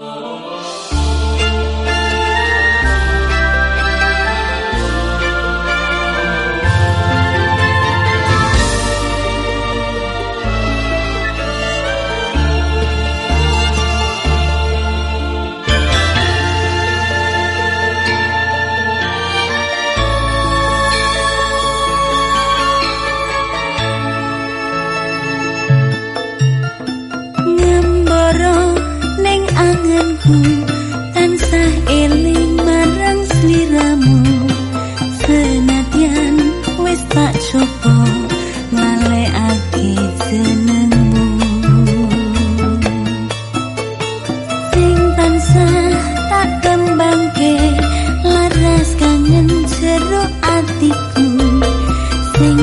Oh. tanganku tansah eling marang sliramu senadyan wis tak coba nglalekake jenengmu. Sing tansah tak kembangke laras kangen jero atiku. Sing